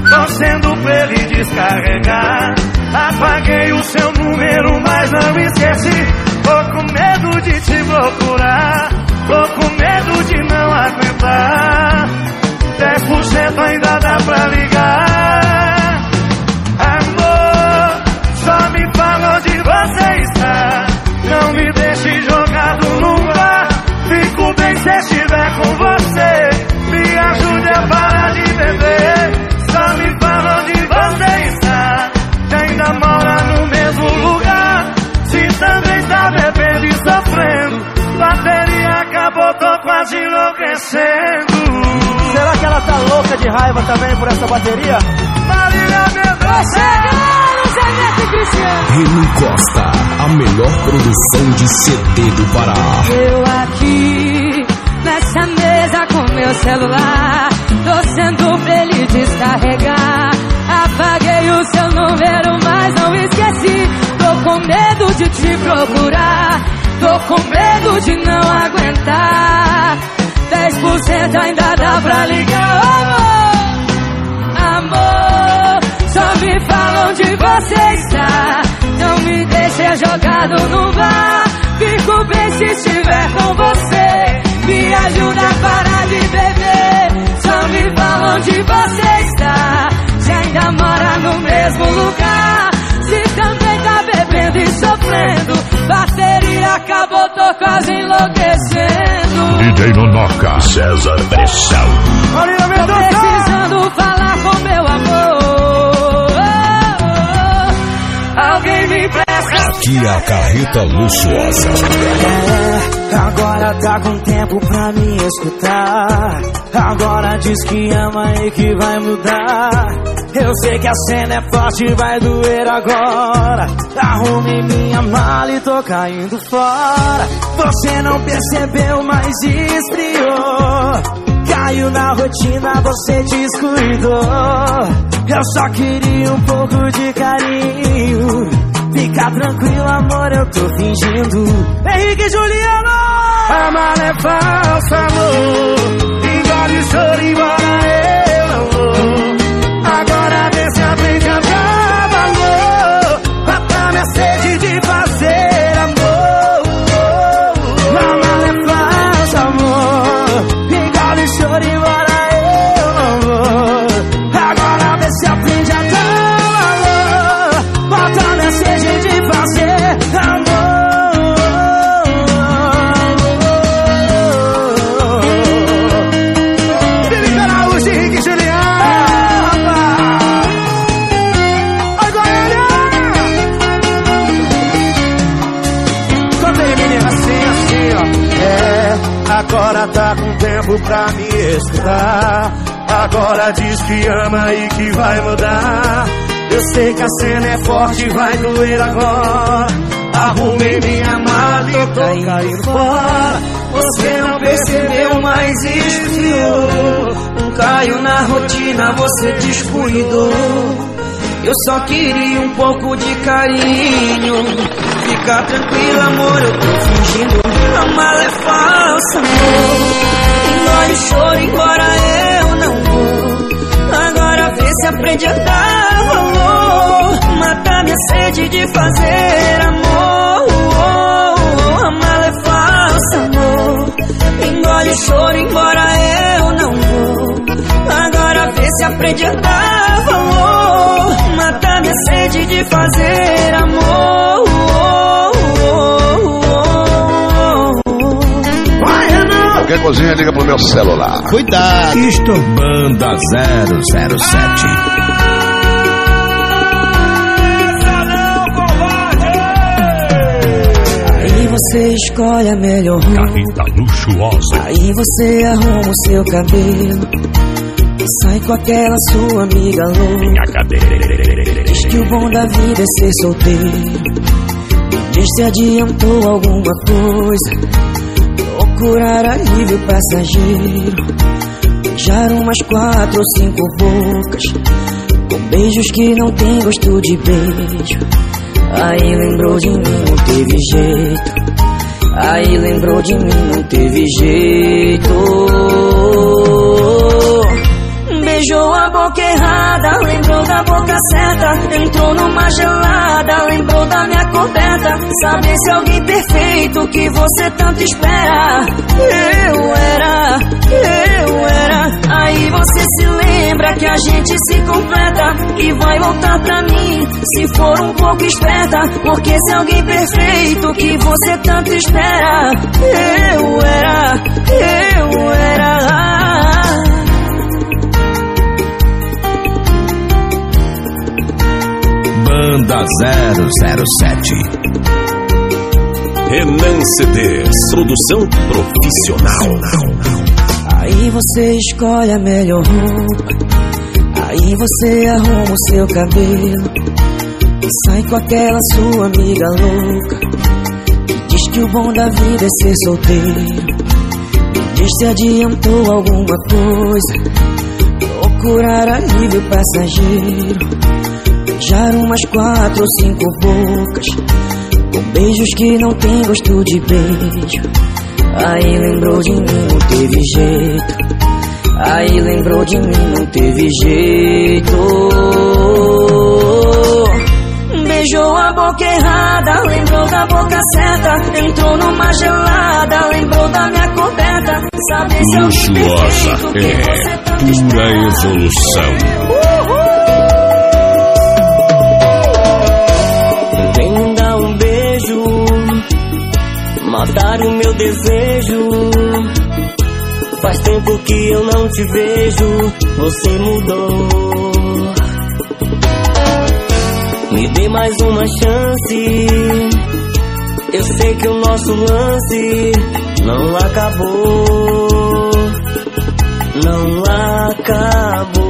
Torcendo pra ele descarregar. Apaguei o seu número, mas não esqueci. Tô com medo de te procurar. Tô com medo de não aguentar. 10% ainda dá pra ligar. Amor, só me fala onde você está. Não me deixe jogado no bar. Fico bem se estiver com você. Me ajude a parar de beber. Só me fala onde você está. Se ainda mora no mesmo lugar. Se também tá bebendo e sofrendo. Bateria acabou, tô quase enlouquecendo. Será que ela tá louca de raiva também por essa bateria? Marília Mendonça! Renan Costa, a melhor produção de CD do Pará. Eu aqui, meu celular, torcendo pra ele descarregar. Apaguei o seu número, mas não esqueci. Tô com medo de te procurar, tô com medo de não aguentar. 10% ainda dá pra ligar, amor. Amor, só me fala onde você está. Não me deixe jogado no bar. Fico bem se estiver com você. Me ajuda a parar de beber. Só me fala onde você está. Se ainda mora no mesmo lugar. Se também tá bebendo e sofrendo. Bateria acabou, tô quase enlouquecendo. DJ Nonoca. César Pressão. Marília empresta. Aqui é a carreta luxuosa. É, agora tá com tempo pra me escutar. Agora diz que ama e que vai mudar. Eu sei que a cena é forte, vai doer agora. Arrume minha mala e tô caindo fora. Você não percebeu, mas esfriou. Caiu na rotina, você descuidou. Eu só queria um pouco de carinho. Fica tranquilo, amor, eu tô fingindo. Henrique e Juliano! A mala é falsa, amor. Engole o choro, embora pra me escutar. Agora diz que ama e que vai mudar. Eu sei que a cena é forte, vai doer agora. Arrumei minha mala e tô caindo fora. Você não percebeu, mas esfriou. Um caio na rotina, você descuidou. Eu só queria um pouco de carinho. Fica tranquila, amor, eu tô fingindo. A mala é falsa, amor. Engole o choro, embora eu não vou. Agora vê se aprende a dar valor. Mata minha sede de fazer amor. A mala é falsa, amor. Engole o choro, embora eu não vou. Agora vê se aprende a dar valor. Mata minha sede de fazer amor. Qualquer coisinha, liga pro meu celular. Cuidado. Isto Banda 007. Aí você escolhe a melhor roupa. Carreta luxuosa. Aí você arruma o seu cabelo E sai com aquela sua amiga louca Diz que o bom da vida é ser solteiro diz se adiantou alguma coisa Procurar alívio passageiro Beijar umas quatro ou cinco bocas Com beijos que não tem gosto de beijo Aí lembrou de mim, não teve jeito. Aí lembrou de mim, não teve jeito. Beijou a boca errada, lembrou da boca certa. Entrou numa gelada, lembrou da minha coberta. Saber se alguém perfeito que você tanto espera. Eu era, eu era. Aí você se lembra que a gente se completa e vai voltar pra mim se for um pouco esperta. Porque se alguém perfeito que você tanto espera. Eu era, eu era. Banda 007. Renan CDs. Produção profissional. Aí você escolhe a melhor roupa. Aí você arruma o seu cabelo. E sai com aquela sua amiga louca. Que diz que o bom da vida é ser solteiro. Me diz se adiantou alguma coisa. Procurar alívio passageiro. Beijar umas quatro ou cinco bocas. Com beijos que não tem gosto de beijo. Aí lembrou de mim, não teve jeito. Aí lembrou de mim, não teve jeito. Beijou a boca errada, lembrou da boca certa. Entrou numa gelada, lembrou da minha coberta. Sabe se eu Luxuosa é pura evolução. Matar o meu desejo. Faz tempo que eu não te vejo, você mudou. Me dê mais uma chance. Eu sei que o nosso lance não acabou. Não acabou.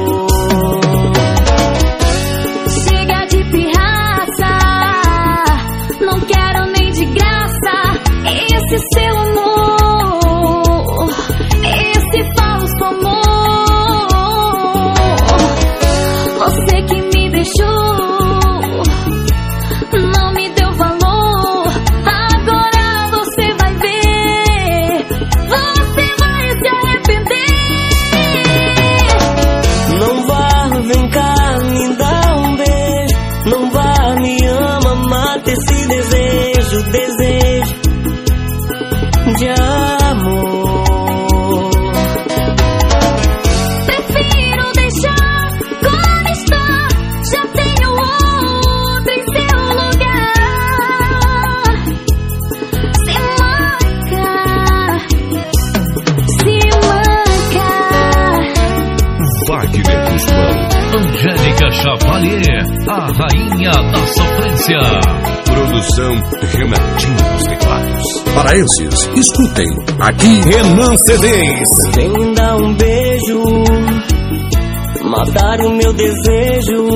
Paraenses, escutem. Aqui Renan CDs. Vem me dar um beijo, matar o meu desejo.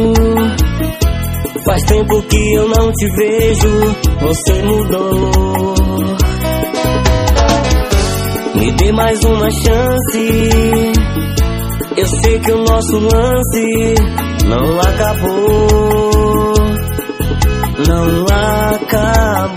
Faz tempo que eu não te vejo, você mudou. Me dê mais uma chance. Eu sei que o nosso lance não acabou. Não acabou.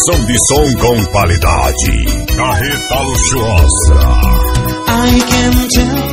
Pressão de som com qualidade. Carreta luxuosa. I can tell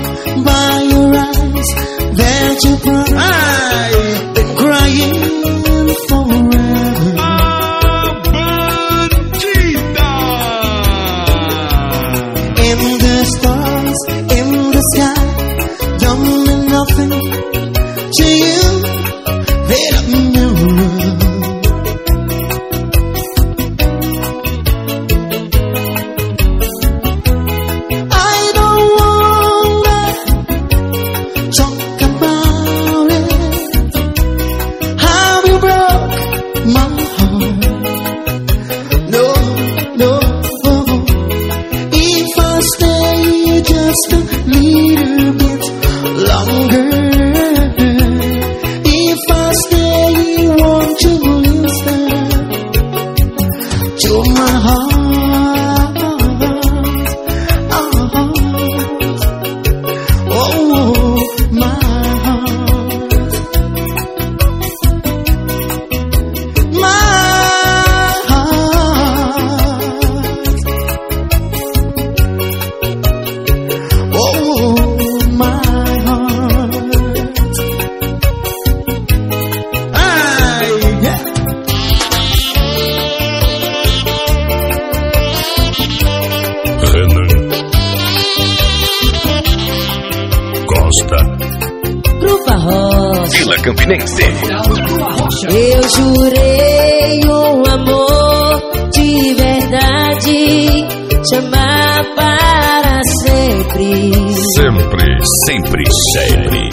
te amar para sempre. Sempre, sempre, sempre.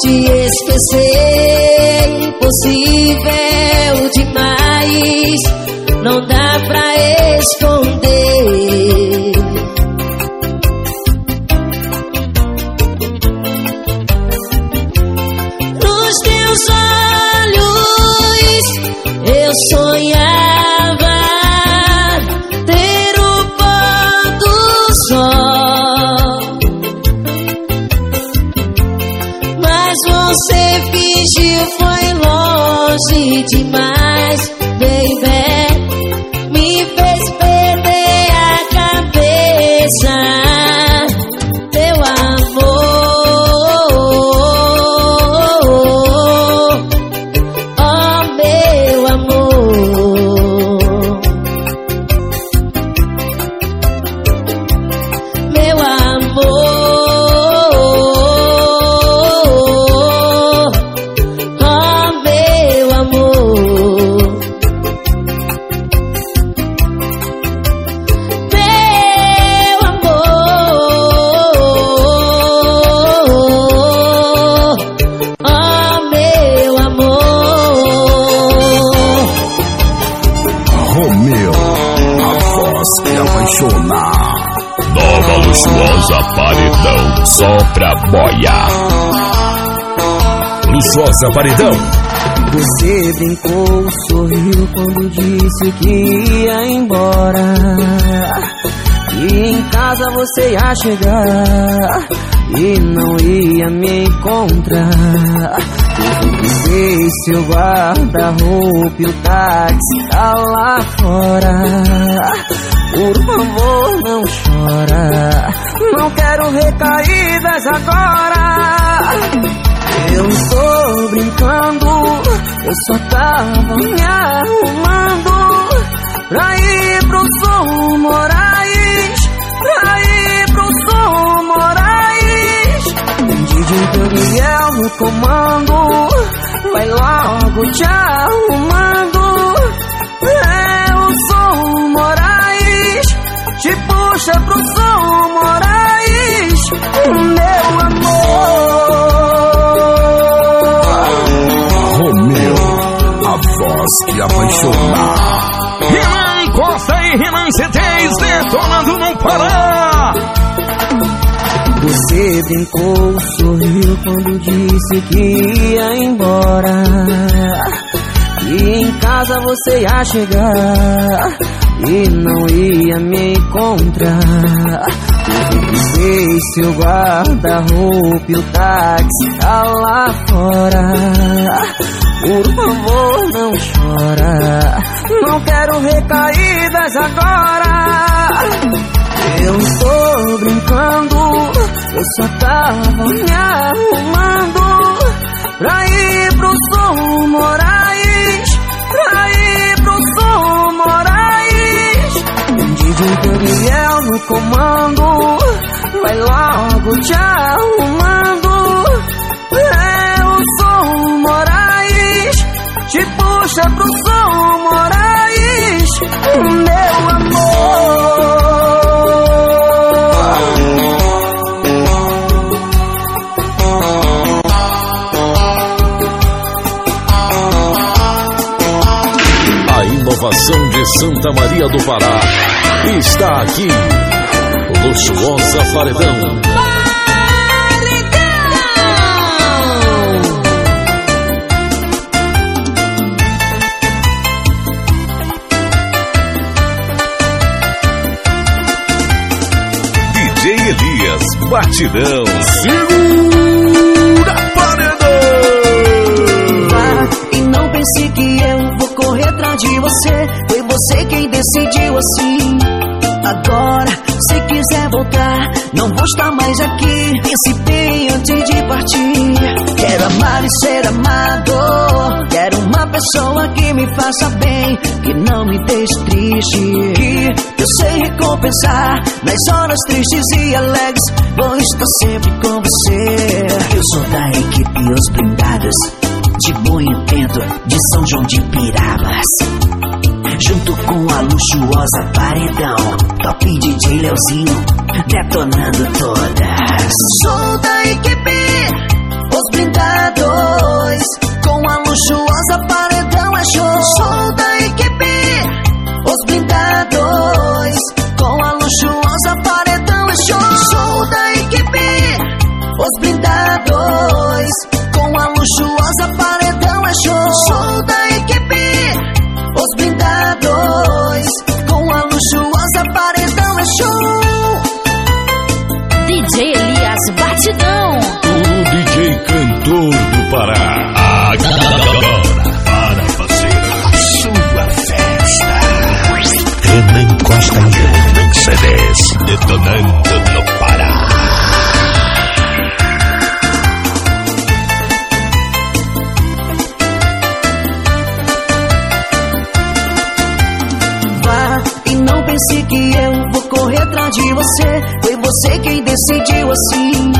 Te esquecer impossível demais, não dá pra esconder. Paredão. Você brincou, sorriu quando disse que ia embora. E em casa você ia chegar e não ia me encontrar. Fui seu guarda-roupa e o táxi tá lá fora. Por favor, não chora. Não quero recaídas agora. Eu tô brincando, eu só tava me arrumando pra ir pro Sul Moraes, pra ir pro Sul Moraes. DJ Daniel no comando, vai logo te voz que apaixona. Renan Costa e Renan C10 detonando no Pará. Você brincou, sorriu quando disse que ia embora. E em casa você ia chegar e não ia me encontrar. Usei seu guarda-roupa e o táxi tá lá fora. Por favor, recaídas agora. Eu tô brincando, eu só tava me arrumando pra ir pro Sul Moraes, pra ir pro Sul Moraes. DJ Daniel no comando, vai logo te arrumando. Te puxa pro Sul Moraes, meu amor. A inovação de Santa Maria do Pará está aqui. Luxuosa Paredão. Batidão. Segura paredão. Vá e não pense que eu vou correr atrás de você. Foi você quem decidiu assim. Agora, se quiser voltar, não vou estar mais aqui. Pense bem antes de partir. Quero amar e ser amado. Quero uma pessoa que me faça bem, que não me deixe triste. Que eu sei recompensar nas horas tristes e alegres. Vou estar sempre com você. Eu sou da equipe Os Blindados de Moinho Tento, de São João de Pirabas. Junto com a luxuosa paredão, top DJ Leozinho, detonando todas. Sou da equipe, os blindados, com a luxuosa paredão é show. Assim.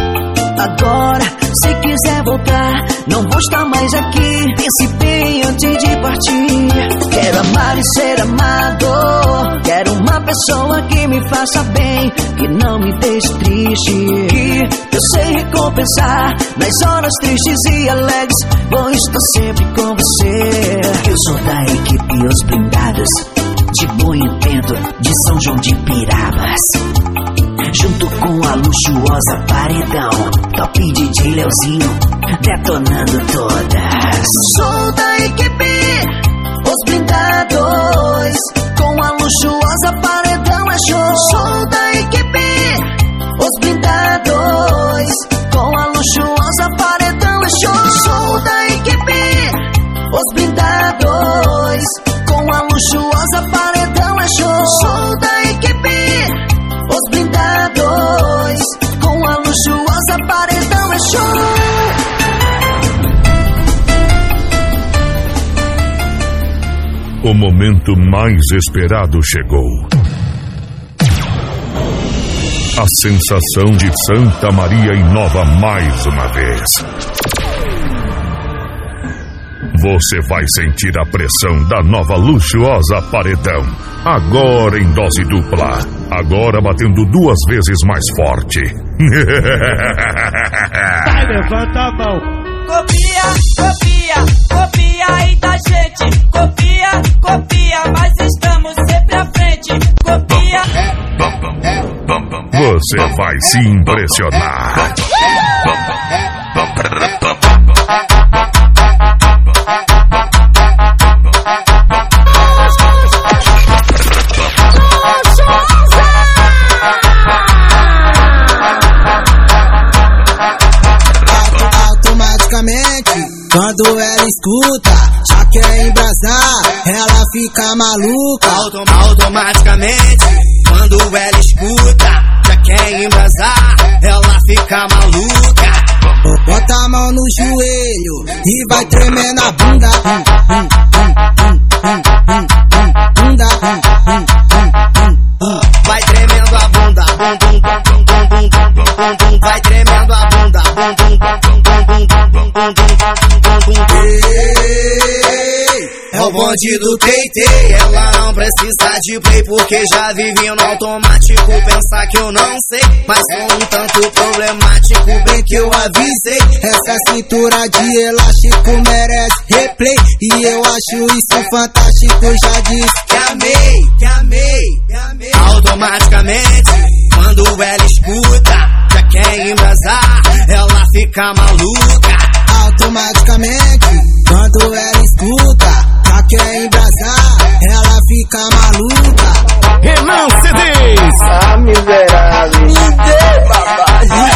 Agora, se quiser voltar, não vou estar mais aqui. Pense bem antes de partir. Quero amar e ser amado. Quero uma pessoa que me faça bem, que não me deixe triste. Que eu sei recompensar nas horas tristes e alegres. Vou estar sempre com você. Eu sou da equipe Os Blindados de bom intento de São João de Pirabas. Junto com a luxuosa paredão, top DJ Leozinho, detonando todas. Sou da equipe, os blindados, com a luxuosa paredão é show. Momento mais esperado chegou. A sensação de Santa Maria inova mais uma vez. Você vai sentir a pressão da nova luxuosa paredão. Agora em dose dupla. Agora batendo duas vezes mais forte. Vai, levanta a mão. Copia, copia, copia aí da gente. Copia, copia, mas estamos sempre à frente. Copia. Você vai se impressionar. Quando ela escuta, já quer embrasar, ela fica maluca. Autom automaticamente, quando ela escuta, já quer embrasar, ela fica maluca. Bota a mão no joelho e vai tremer na bunda. Bunda. Vai tremendo a bunda, bum bum bum bum bum bum bum bum bum. Vai tremendo a bunda, bum bum bum bum É o bonde do Teitei, ela não precisa de play porque já vive no automático. Pensar que eu não sei, mas com um tanto problemático, bem que eu avisei. Essa cintura de elástico merece replay. E eu acho isso fantástico, já disse que amei, que amei, que amei. Automaticamente, quando ela escuta, quer embrasar, ela fica maluca. Automaticamente, quando ela escuta, já quer embrasar, ela fica maluca. Renan CDs. Ah, miserável. Me dê, papai.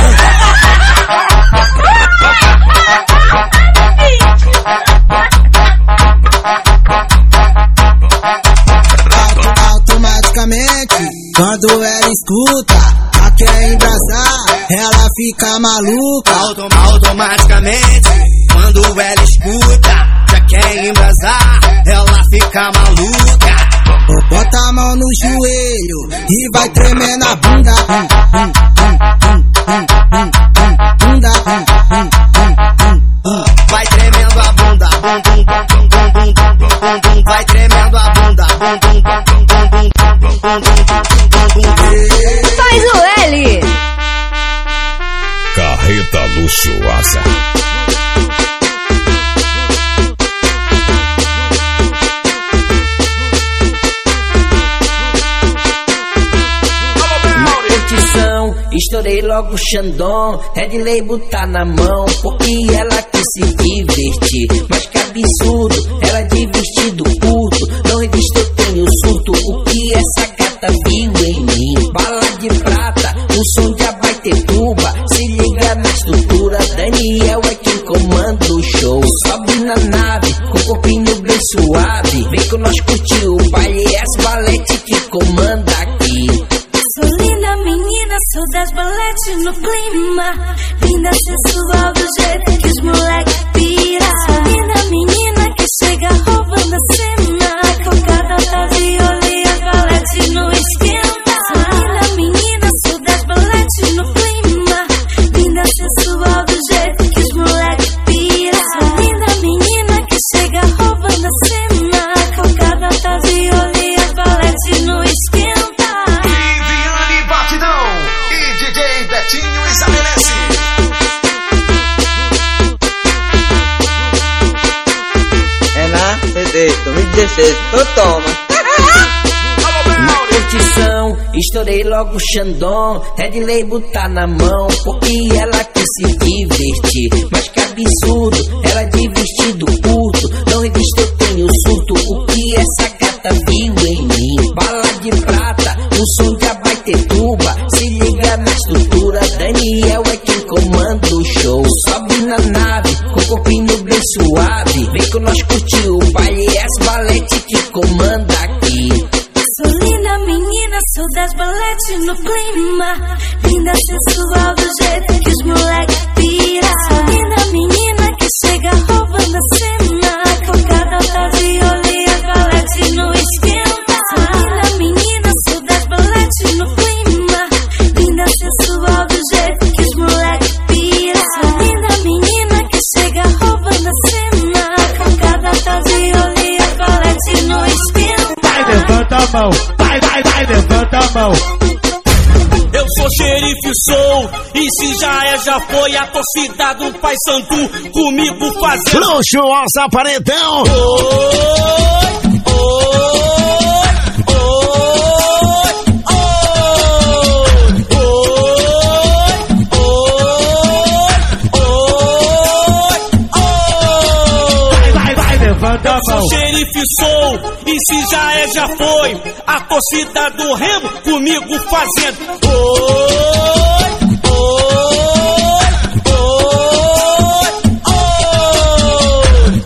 quando ela escuta, ela quer embrasar, ela fica maluca. Autom automaticamente, quando ela escuta, já quer embrasar, ela fica maluca. Bota a mão no joelho e vai tremer na bunda. bunda. Vai tremendo a bunda, vai tremendo a bunda, Faz o L. Carreta luxuosa. Estourei logo o Xandão, Red Label tá na mão, porque ela quis se divertir. Mas que absurdo, ela é de vestido estourei logo o Xandão. Label tá na mão, porque ela quis se divertir. Mas que absurdo, ela de vestido levanta a mão. Vai, vai, vai, levanta a mão. Eu sou xerife, sou. E se já é, já foi a torcida do Pai Santo comigo fazendo. Luxuosa paredão. Oi, oi, Manda eu sou xerife, sou, e se já é, já foi. A torcida do Remo comigo fazendo. Oi, oi, oi, oi,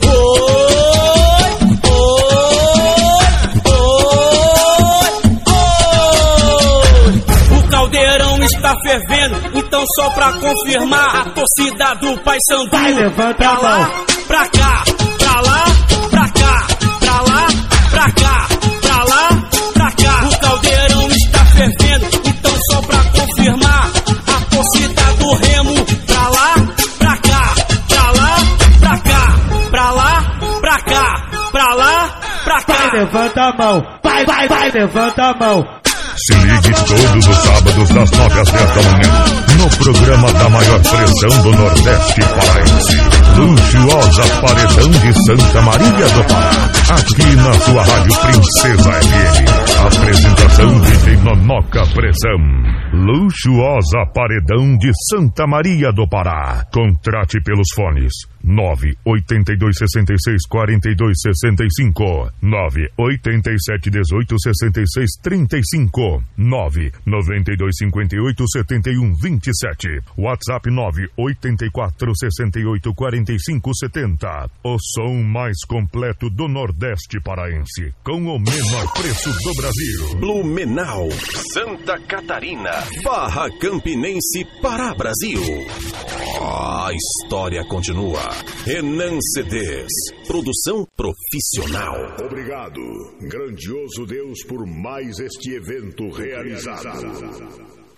oi, oi, oi. O caldeirão está fervendo, então só pra confirmar. A torcida do Pai Sandu. Vai, levantar pra a mão. Lá, pra cá pra cá, pra lá, pra cá. O caldeirão está fervendo, então só pra confirmar a torcida do Remo. Pra lá, pra cá, pra lá, pra cá, pra lá, pra cá, pra lá, pra cá. Vai, levanta a mão. Vai, vai, vai, levanta a mão. Se ligue todos os sábados das 9 às 10 da manhã no programa da maior pressão do Nordeste Paraense. Luxuosa Paredão de Santa Maria do Pará. Aqui na sua rádio Princesa FM. Apresentação de Nonoca Pressão. Luxuosa Paredão de Santa Maria do Pará. Contrate pelos fones 982 66 42 65 987 18 66 35 9 92 58 71 27 WhatsApp 984 68 45 70 O som mais completo do Nordeste Paraense com o menor preço do Brasil. Blumenau, Santa Catarina, Barra Campinense, Pará, Brasil. A história continua. Renan CDs, produção profissional. Obrigado, grandioso Deus, por mais este evento realizado.